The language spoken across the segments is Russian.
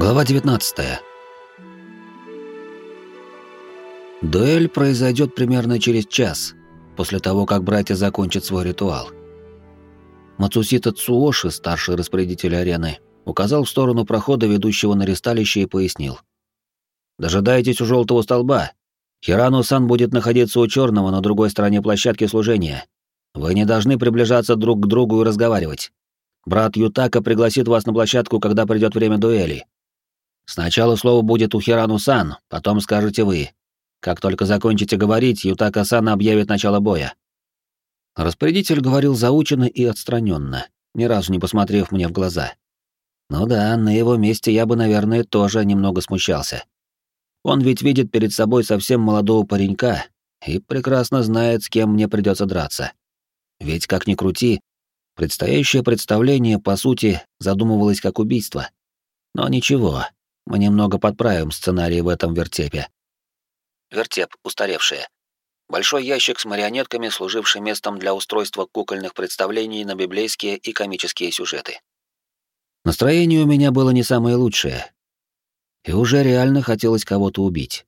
Глава 19. Дуэль произойдет примерно через час, после того, как братья закончат свой ритуал. Мацусита Цуоши, старший распорядитель арены, указал в сторону прохода, ведущего на ресталище, и пояснил. «Дожидайтесь у желтого столба. Хирану-сан будет находиться у черного на другой стороне площадки служения. Вы не должны приближаться друг к другу и разговаривать. Брат Ютака пригласит вас на площадку, когда придет время дуэли. Сначала слово будет у Хирану-сан, потом скажете вы. Как только закончите говорить, Ютака-сан объявит начало боя. Распорядитель говорил заученно и отстраненно, ни разу не посмотрев мне в глаза. Ну да, на его месте я бы, наверное, тоже немного смущался. Он ведь видит перед собой совсем молодого паренька и прекрасно знает, с кем мне придется драться. Ведь, как ни крути, предстоящее представление, по сути, задумывалось как убийство. Но ничего, мы немного подправим сценарий в этом вертепе. Вертеп, устаревшие. Большой ящик с марионетками, служивший местом для устройства кукольных представлений на библейские и комические сюжеты. Настроение у меня было не самое лучшее. И уже реально хотелось кого-то убить.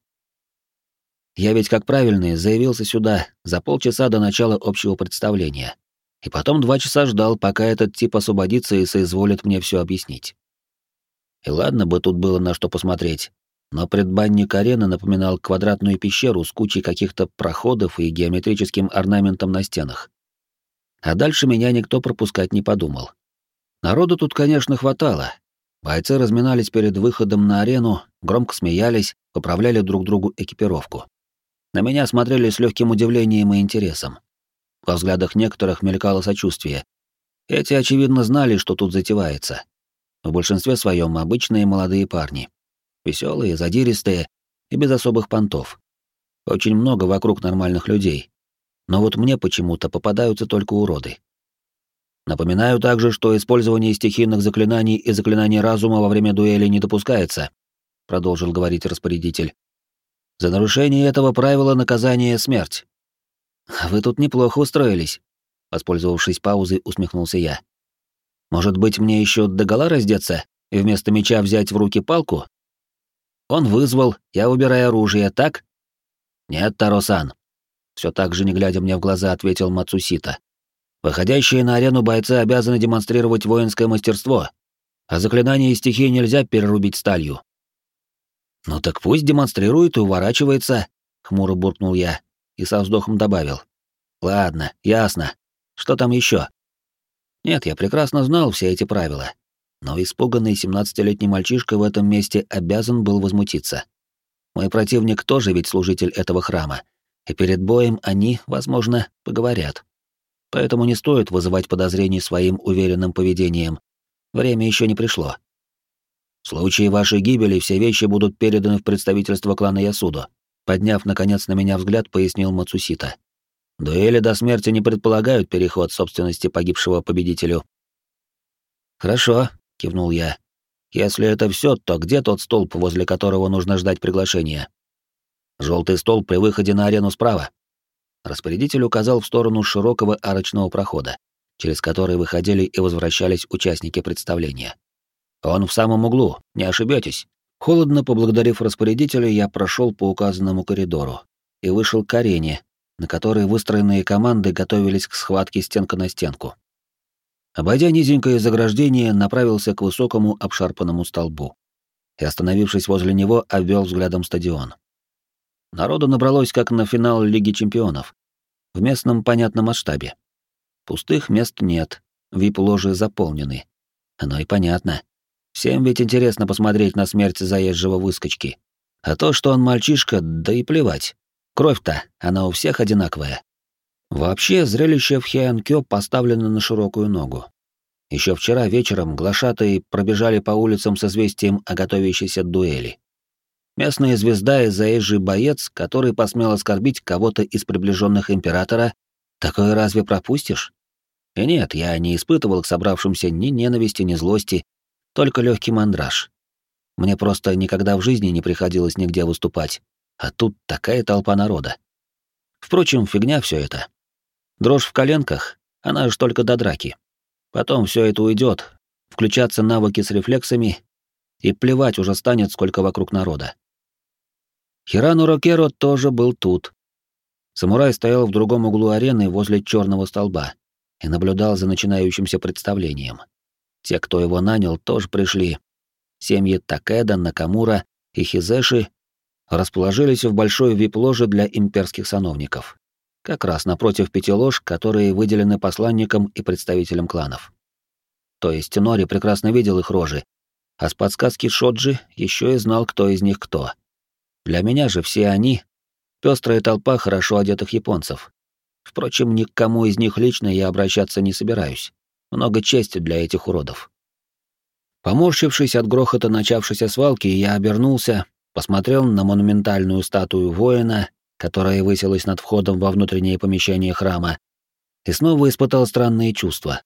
Я ведь, как правильный, заявился сюда за полчаса до начала общего представления. И потом два часа ждал, пока этот тип освободится и соизволит мне все объяснить. И ладно бы тут было на что посмотреть, но предбанник арены напоминал квадратную пещеру с кучей каких-то проходов и геометрическим орнаментом на стенах. А дальше меня никто пропускать не подумал. Народу тут, конечно, хватало. Бойцы разминались перед выходом на арену, громко смеялись, поправляли друг другу экипировку. На меня смотрели с легким удивлением и интересом. Во взглядах некоторых мелькало сочувствие. Эти, очевидно, знали, что тут затевается. В большинстве своем обычные молодые парни. Веселые, задиристые и без особых понтов. Очень много вокруг нормальных людей. Но вот мне почему-то попадаются только уроды. Напоминаю также, что использование стихийных заклинаний и заклинаний разума во время дуэли не допускается, продолжил говорить распорядитель. За нарушение этого правила наказание смерть. Вы тут неплохо устроились, воспользовавшись паузой, усмехнулся я. Может быть, мне еще догола раздеться и вместо меча взять в руки палку? Он вызвал, я убираю оружие, так? Нет, Таросан. Все так же, не глядя мне в глаза, ответил Мацусита. Выходящие на арену бойцы обязаны демонстрировать воинское мастерство, а заклинания и стихии нельзя перерубить сталью. Ну так пусть демонстрирует и уворачивается, хмуро буркнул я и со вздохом добавил. Ладно, ясно. Что там еще? Нет, я прекрасно знал все эти правила. Но испуганный семнадцатилетний мальчишка в этом месте обязан был возмутиться. Мой противник тоже ведь служитель этого храма, и перед боем они, возможно, поговорят. Поэтому не стоит вызывать подозрений своим уверенным поведением. Время еще не пришло. В случае вашей гибели все вещи будут переданы в представительство клана Ясудо. Подняв, наконец, на меня взгляд, пояснил Мацусита. Дуэли до смерти не предполагают переход собственности погибшего победителю. Хорошо, кивнул я. Если это все, то где тот столб, возле которого нужно ждать приглашения? Желтый столб при выходе на арену справа. Распорядитель указал в сторону широкого арочного прохода, через который выходили и возвращались участники представления. Он в самом углу, не ошибетесь. Холодно поблагодарив распорядителя, я прошел по указанному коридору и вышел к арене, на которой выстроенные команды готовились к схватке стенка на стенку. Обойдя низенькое заграждение, направился к высокому обшарпанному столбу и, остановившись возле него, обвел взглядом стадион. Народу набралось как на финал Лиги чемпионов, в местном понятном масштабе. Пустых мест нет, вип-ложи заполнены. Оно и понятно. Всем ведь интересно посмотреть на смерть заезжего выскочки. А то, что он мальчишка, да и плевать. Кровь-то, она у всех одинаковая. Вообще, зрелище в Хианкё поставлено на широкую ногу. Еще вчера вечером глашатые пробежали по улицам с известием о готовящейся дуэли. Местная звезда и заезжий боец, который посмел оскорбить кого-то из приближенных императора, такое разве пропустишь? И нет, я не испытывал к собравшимся ни ненависти, ни злости, только легкий мандраж. Мне просто никогда в жизни не приходилось нигде выступать, а тут такая толпа народа. Впрочем, фигня все это. Дрожь в коленках, она ж только до драки. Потом все это уйдет, включаться навыки с рефлексами, и плевать уже станет, сколько вокруг народа. Хирану Рокеро тоже был тут. Самурай стоял в другом углу арены возле черного столба и наблюдал за начинающимся представлением. Те, кто его нанял, тоже пришли. Семьи Такеда, Накамура и Хизеши расположились в большой вип-ложе для имперских сановников. Как раз напротив пяти лож, которые выделены посланникам и представителям кланов. То есть Нори прекрасно видел их рожи, а с подсказки Шоджи еще и знал, кто из них кто. Для меня же все они — пестрая толпа хорошо одетых японцев. Впрочем, ни к кому из них лично я обращаться не собираюсь. Много чести для этих уродов. Поморщившись от грохота начавшейся свалки, я обернулся, посмотрел на монументальную статую воина, которая высилась над входом во внутреннее помещение храма, и снова испытал странные чувства.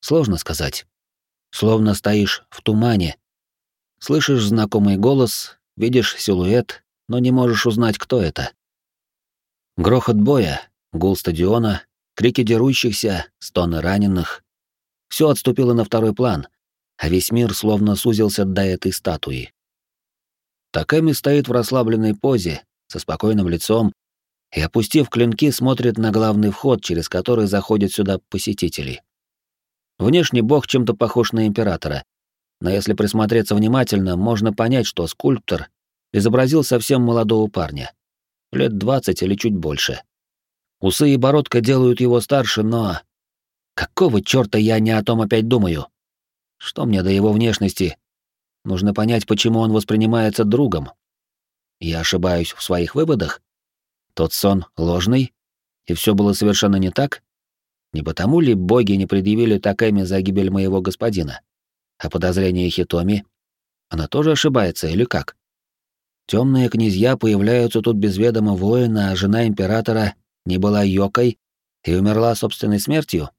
Сложно сказать. Словно стоишь в тумане. Слышишь знакомый голос, видишь силуэт, но не можешь узнать, кто это. Грохот боя, гул стадиона, крики дерущихся, стоны раненых. Все отступило на второй план, а весь мир словно сузился до этой статуи. Такэми стоит в расслабленной позе, со спокойным лицом, и, опустив клинки, смотрит на главный вход, через который заходят сюда посетители. Внешне бог чем-то похож на императора, но если присмотреться внимательно, можно понять, что скульптор изобразил совсем молодого парня. Лет двадцать или чуть больше. Усы и бородка делают его старше, но... Какого чёрта я не о том опять думаю? Что мне до его внешности? Нужно понять, почему он воспринимается другом. Я ошибаюсь в своих выводах? Тот сон ложный? И все было совершенно не так? Не потому ли боги не предъявили Такэми за гибель моего господина? А подозрение Хитоми? Она тоже ошибается или как? Темные князья появляются тут без ведома воина, а жена императора не была Йокой и умерла собственной смертью?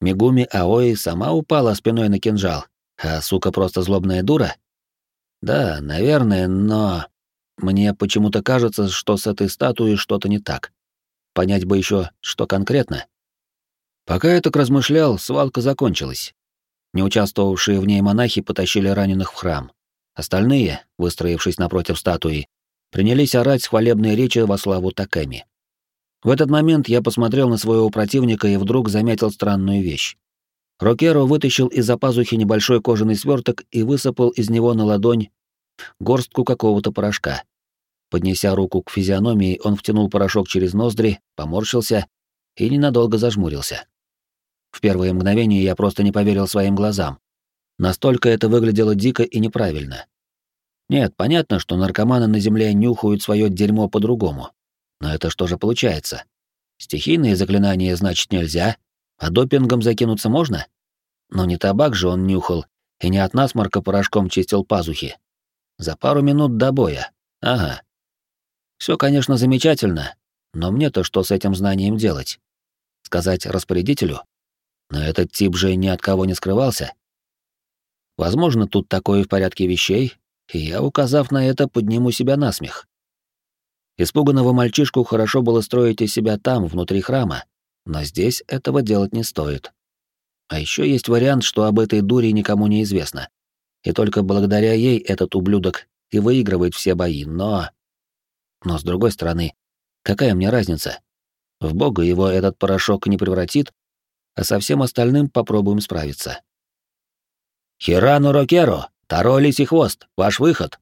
Мигуми Аои сама упала спиной на кинжал, а сука просто злобная дура? Да, наверное, но... Мне почему-то кажется, что с этой статуей что-то не так. Понять бы еще, что конкретно. Пока я так размышлял, свалка закончилась. Не участвовавшие в ней монахи потащили раненых в храм. Остальные, выстроившись напротив статуи, принялись орать хвалебные речи во славу Такэми. В этот момент я посмотрел на своего противника и вдруг заметил странную вещь. Рокеро вытащил из-за пазухи небольшой кожаный сверток и высыпал из него на ладонь горстку какого-то порошка. Поднеся руку к физиономии, он втянул порошок через ноздри, поморщился и ненадолго зажмурился. В первое мгновение я просто не поверил своим глазам. Настолько это выглядело дико и неправильно. Нет, понятно, что наркоманы на земле нюхают свое дерьмо по-другому. Но это что же получается? Стихийные заклинания, значит, нельзя, а допингом закинуться можно? Но не табак же он нюхал, и не от насморка порошком чистил пазухи. За пару минут до боя. Ага. Все, конечно, замечательно, но мне-то что с этим знанием делать? Сказать распорядителю? Но этот тип же ни от кого не скрывался. Возможно, тут такое в порядке вещей, и я, указав на это, подниму себя на смех. Испуганного мальчишку хорошо было строить из себя там, внутри храма, но здесь этого делать не стоит. А еще есть вариант, что об этой дуре никому не известно. И только благодаря ей этот ублюдок и выигрывает все бои, но... Но с другой стороны, какая мне разница? В бога его этот порошок не превратит, а со всем остальным попробуем справиться. «Хирану Рокеро! Таро Лисий Хвост! Ваш выход!»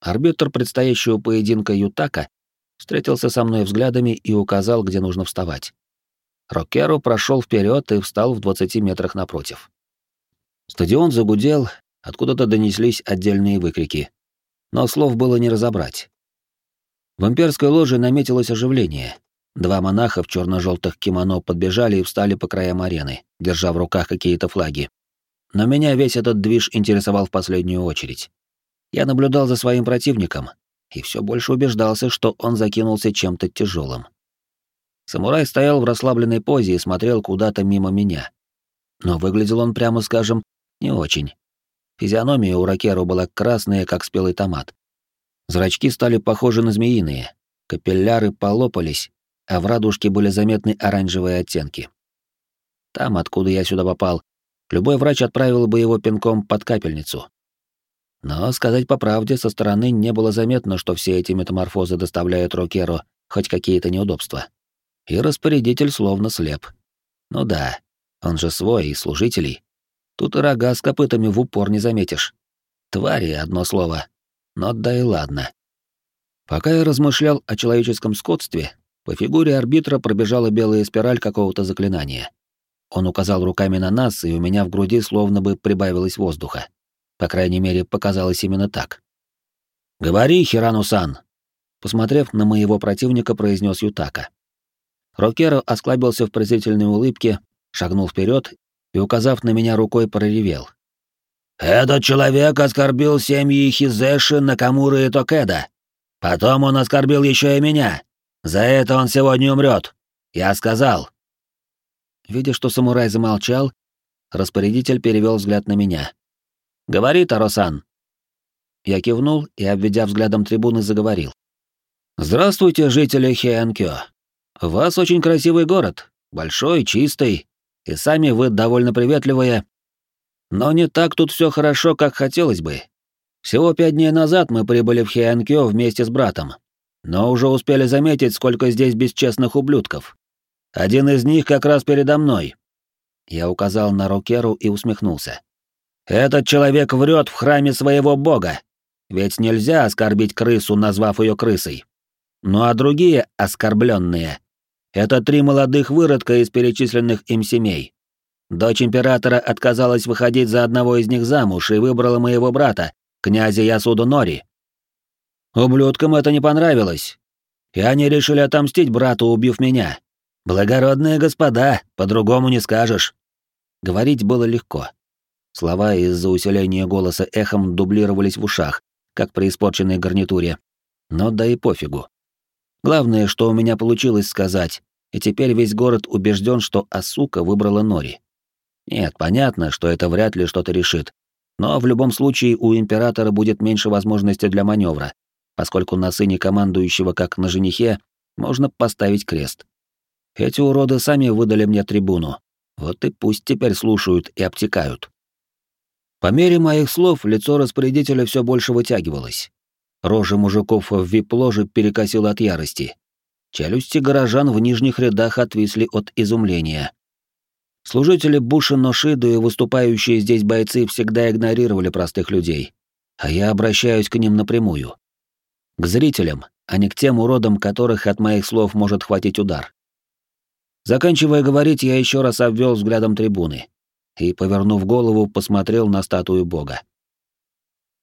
Арбитр предстоящего поединка Ютака встретился со мной взглядами и указал, где нужно вставать. Рокеро прошел вперед и встал в 20 метрах напротив. Стадион загудел, откуда-то донеслись отдельные выкрики, но слов было не разобрать. В имперской ложе наметилось оживление, Два монаха в черно-желтых кимоно подбежали и встали по краям арены, держа в руках какие-то флаги. Но меня весь этот движ интересовал в последнюю очередь. Я наблюдал за своим противником и все больше убеждался, что он закинулся чем-то тяжелым. Самурай стоял в расслабленной позе и смотрел куда-то мимо меня. Но выглядел он, прямо скажем, не очень. Физиономия у Ракеру была красная, как спелый томат. Зрачки стали похожи на змеиные, капилляры полопались, а в радужке были заметны оранжевые оттенки. Там, откуда я сюда попал, любой врач отправил бы его пинком под капельницу. Но, сказать по правде, со стороны не было заметно, что все эти метаморфозы доставляют Рокеру хоть какие-то неудобства. И распорядитель словно слеп. Ну да, он же свой и служителей. Тут и рога с копытами в упор не заметишь. Твари, одно слово. Но да и ладно. Пока я размышлял о человеческом скотстве, по фигуре арбитра пробежала белая спираль какого-то заклинания. Он указал руками на нас, и у меня в груди словно бы прибавилось воздуха. По крайней мере, показалось именно так. «Говори, Хирану-сан!» Посмотрев на моего противника, произнес Ютака. Рокеро осклабился в презрительной улыбке, шагнул вперед и, указав на меня рукой, проревел. «Этот человек оскорбил семьи Хизеши, Накамуры и Токеда. Потом он оскорбил еще и меня. За это он сегодня умрет. Я сказал». Видя, что самурай замолчал, распорядитель перевел взгляд на меня. «Говори, Таросан». Я кивнул и, обведя взглядом трибуны, заговорил. «Здравствуйте, жители Хианкё. Вас очень красивый город, большой, чистый, и сами вы довольно приветливые. Но не так тут все хорошо, как хотелось бы. Всего пять дней назад мы прибыли в Хианкё вместе с братом, но уже успели заметить, сколько здесь бесчестных ублюдков. Один из них как раз передо мной. Я указал на Рокеру и усмехнулся. Этот человек врет в храме своего бога. Ведь нельзя оскорбить крысу, назвав ее крысой. Ну а другие оскорбленные — это три молодых выродка из перечисленных им семей. Дочь императора отказалась выходить за одного из них замуж и выбрала моего брата, князя Ясуду Нори. Ублюдкам это не понравилось, и они решили отомстить брату, убив меня. Благородные господа, по-другому не скажешь. Говорить было легко. Слова из-за усиления голоса эхом дублировались в ушах, как при испорченной гарнитуре. Но да и пофигу. Главное, что у меня получилось сказать, и теперь весь город убежден, что Асука выбрала Нори. Нет, понятно, что это вряд ли что-то решит. Но в любом случае у императора будет меньше возможностей для маневра, поскольку на сыне командующего, как на женихе, можно поставить крест. Эти уроды сами выдали мне трибуну. Вот и пусть теперь слушают и обтекают. По мере моих слов лицо распорядителя все больше вытягивалось. Рожи мужиков в вип-ложе перекосило от ярости. Челюсти горожан в нижних рядах отвисли от изумления. Служители Бушино Шиду и выступающие здесь бойцы всегда игнорировали простых людей, а я обращаюсь к ним напрямую. К зрителям, а не к тем уродам, которых от моих слов может хватить удар. Заканчивая говорить, я еще раз обвел взглядом трибуны и, повернув голову, посмотрел на статую бога.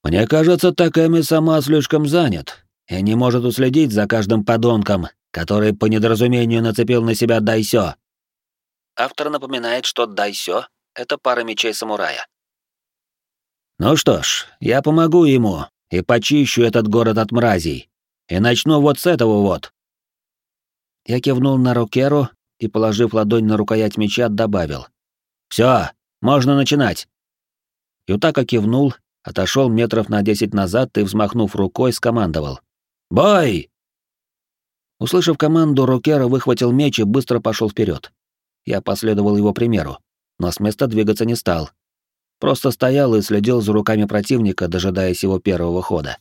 «Мне кажется, Такэми сама слишком занят и не может уследить за каждым подонком, который по недоразумению нацепил на себя дайсё». Автор напоминает, что дайсё — это пара мечей самурая. «Ну что ж, я помогу ему и почищу этот город от мразей. И начну вот с этого вот». Я кивнул на Рокеру и, положив ладонь на рукоять меча, добавил. «Все, можно начинать!» Ютака кивнул, отошел метров на десять назад и, взмахнув рукой, скомандовал. «Бой!» Услышав команду, Рокера выхватил меч и быстро пошел вперед. Я последовал его примеру, но с места двигаться не стал. Просто стоял и следил за руками противника, дожидаясь его первого хода.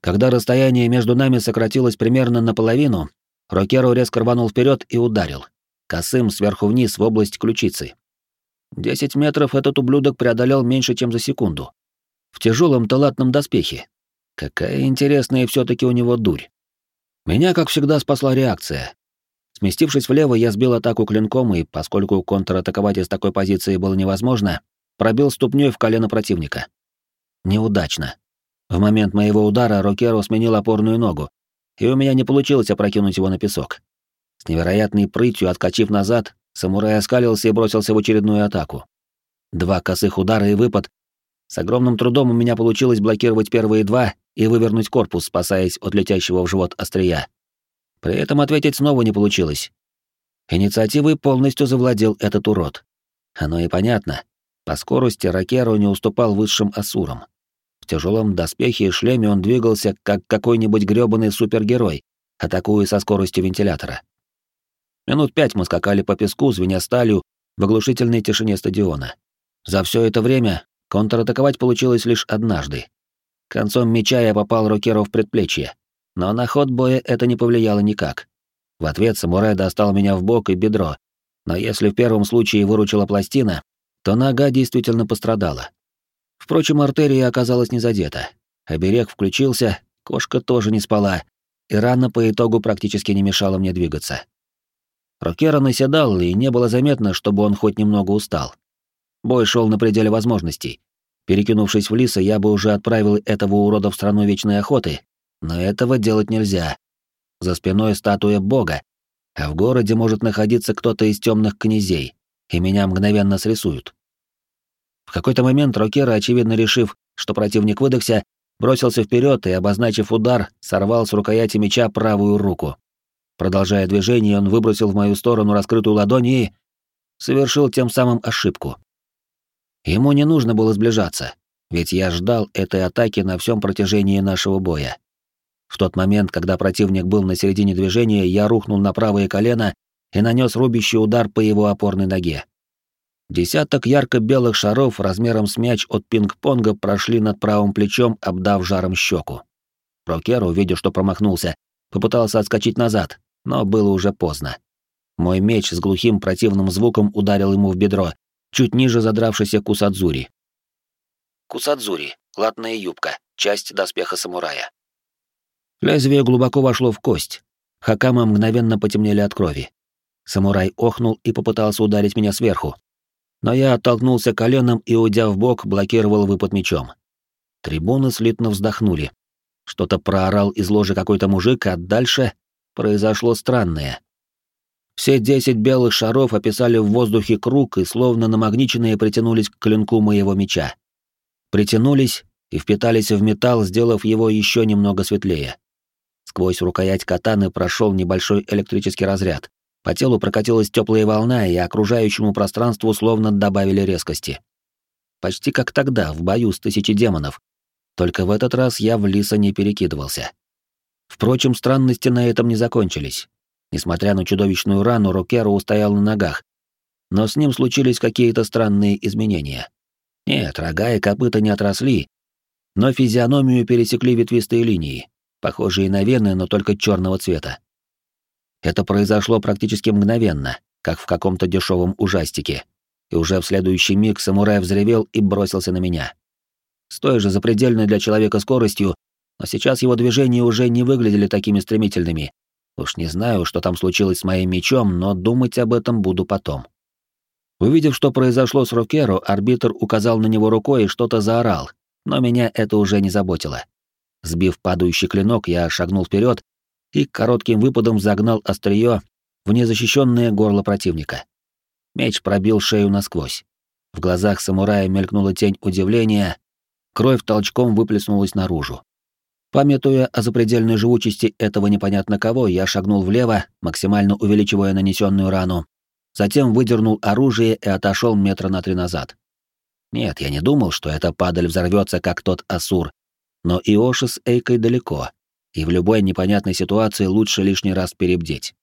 Когда расстояние между нами сократилось примерно наполовину, Рокеро резко рванул вперед и ударил. Косым сверху вниз в область ключицы. Десять метров этот ублюдок преодолел меньше, чем за секунду. В тяжелом талатном доспехе. Какая интересная все таки у него дурь. Меня, как всегда, спасла реакция. Сместившись влево, я сбил атаку клинком, и, поскольку контратаковать из такой позиции было невозможно, пробил ступней в колено противника. Неудачно. В момент моего удара Рокеро сменил опорную ногу, и у меня не получилось опрокинуть его на песок. С невероятной прытью, откачив назад, самурай оскалился и бросился в очередную атаку. Два косых удара и выпад. С огромным трудом у меня получилось блокировать первые два и вывернуть корпус, спасаясь от летящего в живот острия. При этом ответить снова не получилось. Инициативой полностью завладел этот урод. Оно и понятно. По скорости Ракеру не уступал высшим асурам тяжелом доспехе и шлеме он двигался, как какой-нибудь грёбаный супергерой, атакуя со скоростью вентилятора. Минут пять мы скакали по песку, звеня сталью, в оглушительной тишине стадиона. За все это время контратаковать получилось лишь однажды, Концом меча я попал Рокеру в предплечье, но на ход боя это не повлияло никак. В ответ самурай достал меня в бок и бедро, но если в первом случае выручила пластина, то нога действительно пострадала. Впрочем, артерия оказалась не задета. Оберег включился, кошка тоже не спала, и рана по итогу практически не мешала мне двигаться. Рокера наседал, и не было заметно, чтобы он хоть немного устал. Бой шел на пределе возможностей. Перекинувшись в лиса, я бы уже отправил этого урода в страну вечной охоты, но этого делать нельзя. За спиной статуя бога, а в городе может находиться кто-то из темных князей, и меня мгновенно срисуют. В какой-то момент Рокера, очевидно решив, что противник выдохся, бросился вперед и, обозначив удар, сорвал с рукояти меча правую руку. Продолжая движение, он выбросил в мою сторону раскрытую ладонь и... совершил тем самым ошибку. Ему не нужно было сближаться, ведь я ждал этой атаки на всем протяжении нашего боя. В тот момент, когда противник был на середине движения, я рухнул на правое колено и нанес рубящий удар по его опорной ноге. Десяток ярко-белых шаров размером с мяч от пинг-понга прошли над правым плечом, обдав жаром щеку. Прокер, увидя, что промахнулся, попытался отскочить назад, но было уже поздно. Мой меч с глухим противным звуком ударил ему в бедро, чуть ниже задравшейся кусадзури. Кусадзури — латная юбка, часть доспеха самурая. Лезвие глубоко вошло в кость. Хакама мгновенно потемнели от крови. Самурай охнул и попытался ударить меня сверху. Но я оттолкнулся коленом и, уйдя в бок, блокировал выпад мечом. Трибуны слитно вздохнули. Что-то проорал из ложи какой-то мужик, а дальше произошло странное. Все десять белых шаров описали в воздухе круг и, словно намагниченные, притянулись к клинку моего меча. Притянулись и впитались в металл, сделав его еще немного светлее. Сквозь рукоять катаны прошел небольшой электрический разряд. По телу прокатилась теплая волна, и окружающему пространству словно добавили резкости. Почти как тогда, в бою с тысячей демонов. Только в этот раз я в лиса не перекидывался. Впрочем, странности на этом не закончились. Несмотря на чудовищную рану, Рокеро устоял на ногах. Но с ним случились какие-то странные изменения. Нет, рога и копыта не отросли, но физиономию пересекли ветвистые линии похожие на вены, но только черного цвета. Это произошло практически мгновенно, как в каком-то дешевом ужастике, и уже в следующий миг самурай взревел и бросился на меня. С той же запредельной для человека скоростью, но сейчас его движения уже не выглядели такими стремительными. Уж не знаю, что там случилось с моим мечом, но думать об этом буду потом. Увидев, что произошло с Рокеро, арбитр указал на него рукой и что-то заорал, но меня это уже не заботило. Сбив падающий клинок, я шагнул вперед и коротким выпадом загнал острие в незащищенное горло противника. Меч пробил шею насквозь. В глазах самурая мелькнула тень удивления, кровь толчком выплеснулась наружу. Памятуя о запредельной живучести этого непонятно кого, я шагнул влево, максимально увеличивая нанесенную рану, затем выдернул оружие и отошел метра на три назад. Нет, я не думал, что эта падаль взорвется, как тот Асур, но Иоши с Эйкой далеко, и в любой непонятной ситуации лучше лишний раз перебдеть.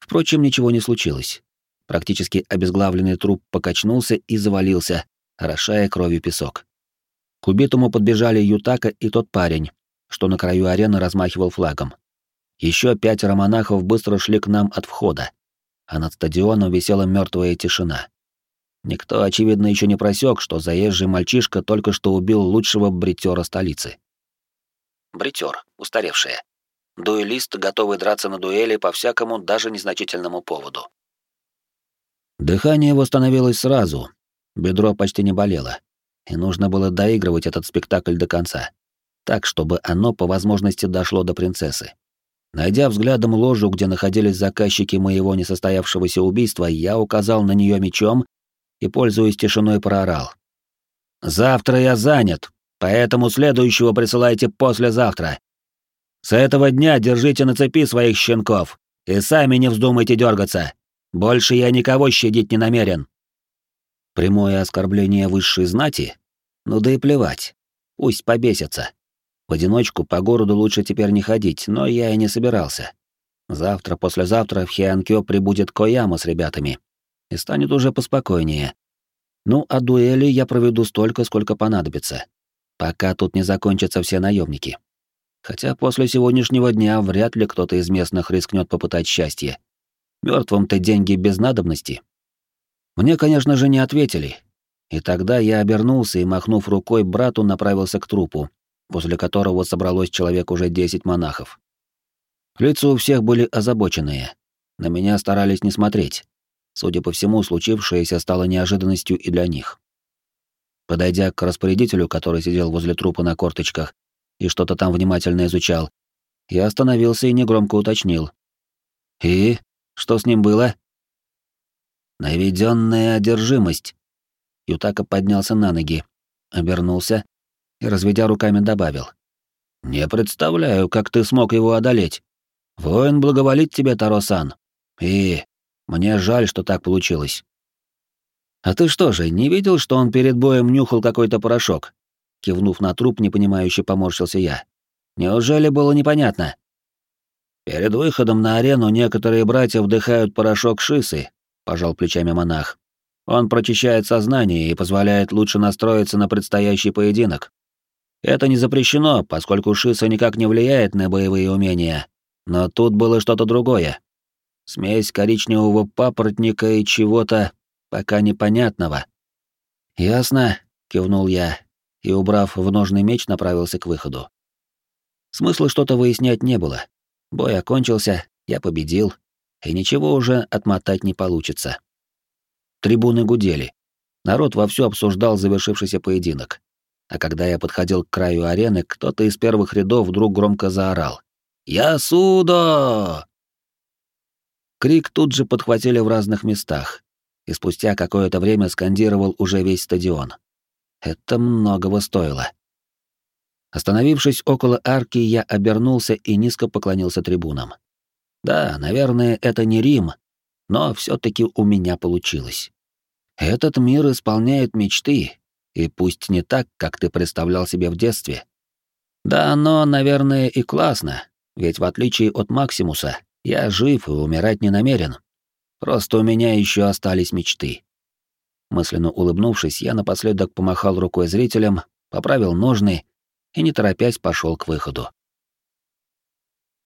Впрочем, ничего не случилось. Практически обезглавленный труп покачнулся и завалился, орошая кровью песок. К убитому подбежали Ютака и тот парень, что на краю арены размахивал флагом. Еще пятеро монахов быстро шли к нам от входа, а над стадионом висела мертвая тишина. Никто, очевидно, еще не просек, что заезжий мальчишка только что убил лучшего бритера столицы. Бритер, устаревшая. Дуэлист, готовый драться на дуэли по всякому, даже незначительному поводу. Дыхание восстановилось сразу, бедро почти не болело, и нужно было доигрывать этот спектакль до конца, так, чтобы оно по возможности дошло до принцессы. Найдя взглядом ложу, где находились заказчики моего несостоявшегося убийства, я указал на нее мечом и, пользуясь тишиной, проорал. «Завтра я занят, поэтому следующего присылайте послезавтра. С этого дня держите на цепи своих щенков и сами не вздумайте дергаться. Больше я никого щадить не намерен». Прямое оскорбление высшей знати? Ну да и плевать. Пусть побесятся. В одиночку по городу лучше теперь не ходить, но я и не собирался. Завтра, послезавтра в Хианкё прибудет Кояма с ребятами и станет уже поспокойнее. Ну, а дуэли я проведу столько, сколько понадобится. пока тут не закончатся все наемники. Хотя после сегодняшнего дня вряд ли кто-то из местных рискнет попытать счастье. Мертвым-то деньги без надобности. Мне, конечно же, не ответили. И тогда я обернулся и, махнув рукой, брату направился к трупу, возле которого собралось человек уже десять монахов. Лица у всех были озабоченные. На меня старались не смотреть. Судя по всему, случившееся стало неожиданностью и для них. Подойдя к распорядителю, который сидел возле трупа на корточках и что-то там внимательно изучал, я остановился и негромко уточнил. «И? Что с ним было?» «Наведенная одержимость». Ютака поднялся на ноги, обернулся и, разведя руками, добавил. «Не представляю, как ты смог его одолеть. Воин благоволит тебе, Таросан. И мне жаль, что так получилось. А ты что же, не видел, что он перед боем нюхал какой-то порошок? Кивнув на труп, непонимающе поморщился я. Неужели было непонятно? Перед выходом на арену некоторые братья вдыхают порошок шисы, пожал плечами монах. Он прочищает сознание и позволяет лучше настроиться на предстоящий поединок. Это не запрещено, поскольку шиса никак не влияет на боевые умения, но тут было что-то другое. Смесь коричневого папоротника и чего-то пока непонятного. «Ясно», — кивнул я, и, убрав в ножный меч, направился к выходу. Смысла что-то выяснять не было. Бой окончился, я победил, и ничего уже отмотать не получится. Трибуны гудели. Народ вовсю обсуждал завершившийся поединок. А когда я подходил к краю арены, кто-то из первых рядов вдруг громко заорал. «Ясудо!» Крик тут же подхватили в разных местах, и спустя какое-то время скандировал уже весь стадион. Это многого стоило. Остановившись около арки, я обернулся и низко поклонился трибунам. Да, наверное, это не Рим, но все таки у меня получилось. Этот мир исполняет мечты, и пусть не так, как ты представлял себе в детстве. Да, но, наверное, и классно, ведь в отличие от Максимуса, я жив и умирать не намерен. Просто у меня еще остались мечты. Мысленно улыбнувшись, я напоследок помахал рукой зрителям, поправил ножны и, не торопясь, пошел к выходу.